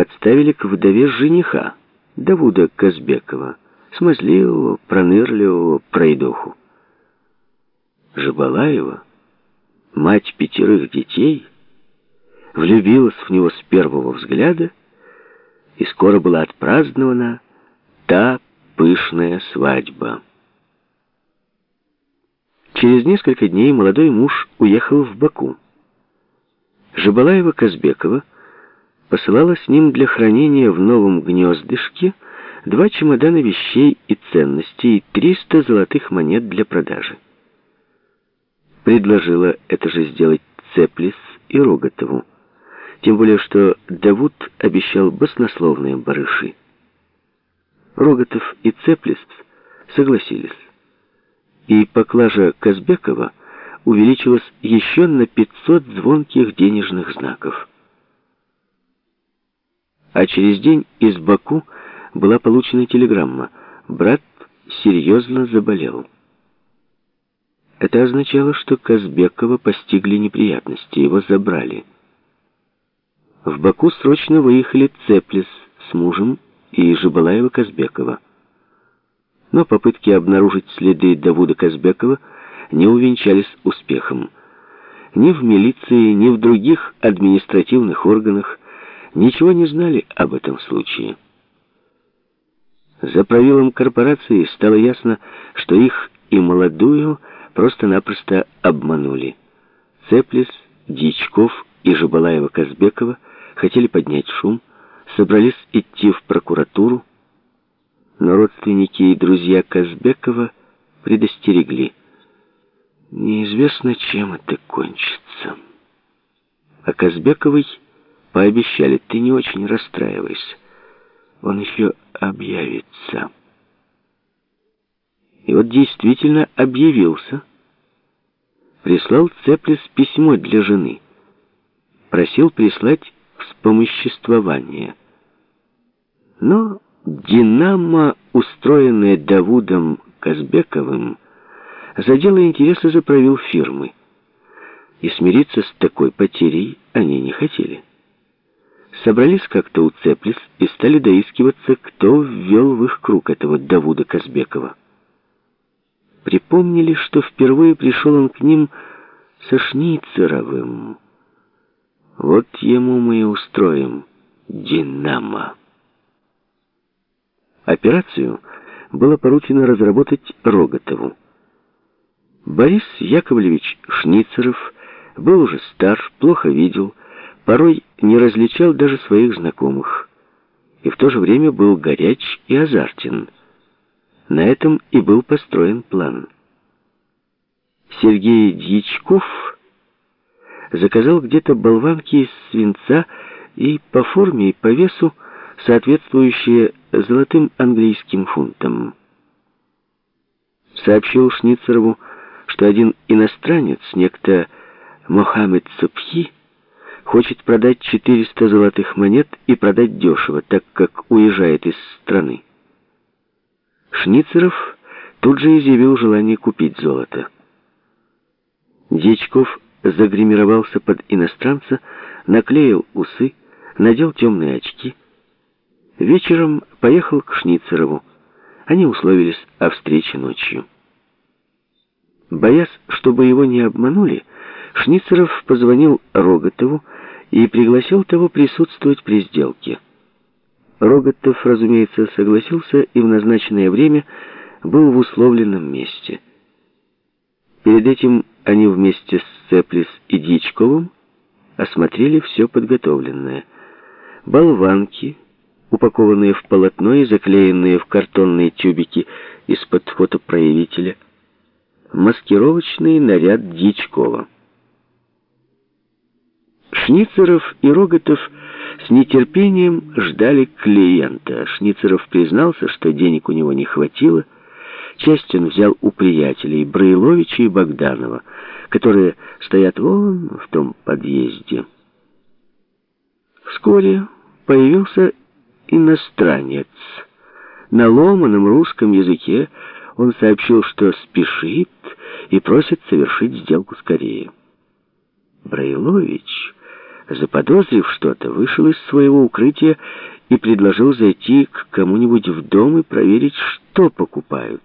подставили к вдове жениха, Давуда Казбекова, смазливого, пронырливого пройдоху. Жабалаева, мать пятерых детей, влюбилась в него с первого взгляда, и скоро была отпразднована та пышная свадьба. Через несколько дней молодой муж уехал в Баку. Жабалаева-Казбекова посылала с ним для хранения в новом гнездышке два чемодана вещей и ценностей и 300 золотых монет для продажи. Предложила это же сделать Цеплис и Роготову. Тем более, что Давуд обещал баснословные барыши. Роготов и Цеплис согласились. И поклажа Казбекова увеличилась еще на 500 звонких денежных знаков. А через день из Баку была получена телеграмма. Брат серьезно заболел. Это означало, что Казбекова постигли неприятности, его забрали. В Баку срочно выехали Цеплис с мужем и Жабалаева Казбекова. Но попытки обнаружить следы Давуда Казбекова не увенчались успехом. Ни в милиции, ни в других административных органах ничего не знали об этом случае. За правилом корпорации стало ясно, что их и молодую просто-напросто обманули. Цеплис, Дичков и Жабалаева-Казбекова хотели поднять шум, собрались идти в прокуратуру, но родственники и друзья Казбекова предостерегли. Неизвестно, чем это кончится. А Казбековой Пообещали, ты не очень расстраивайся. Он еще объявится. И вот действительно объявился. Прислал Цеплис письмо для жены. Просил прислать вспомоществование. Но «Динамо», устроенное Давудом Казбековым, задело интересы заправил фирмы. И смириться с такой потерей они не хотели собрались как-то у Цеплис и стали доискиваться, кто ввел в их круг этого Давуда Казбекова. Припомнили, что впервые пришел он к ним со Шницеровым. Вот ему мы и устроим «Динамо». Операцию было поручено разработать Роготову. Борис Яковлевич Шницеров был уже стар, плохо видел, порой не различал даже своих знакомых и в то же время был горяч и азартен. На этом и был построен план. Сергей Дьячков заказал где-то болванки из свинца и по форме и по весу соответствующие золотым английским фунтам. Сообщил Шницерову, что один иностранец, некто Мохаммед Субхи, хочет продать 400 золотых монет и продать дешево, так как уезжает из страны. Шницеров тут же изъявил желание купить золото. Дьячков загримировался под иностранца, наклеил усы, надел темные очки. Вечером поехал к Шницерову. Они условились о встрече ночью. Боясь, чтобы его не обманули, Шницеров позвонил Роготову и пригласил того присутствовать при сделке. Роготов, разумеется, согласился и в назначенное время был в условленном месте. Перед этим они вместе с Цеплис и Дичковым осмотрели все подготовленное. Болванки, упакованные в полотно и заклеенные в картонные тюбики из-под фотопроявителя, маскировочный наряд Дичкова. Шницеров и Роготов с нетерпением ждали клиента. Шницеров признался, что денег у него не хватило. Часть он взял у приятелей Брайловича и Богданова, которые стоят вон в том подъезде. Вскоре появился иностранец. На ломаном русском языке он сообщил, что спешит и просит совершить сделку скорее. Брайлович заподозрив что-то, вышел из своего укрытия и предложил зайти к кому-нибудь в дом и проверить, что покупают.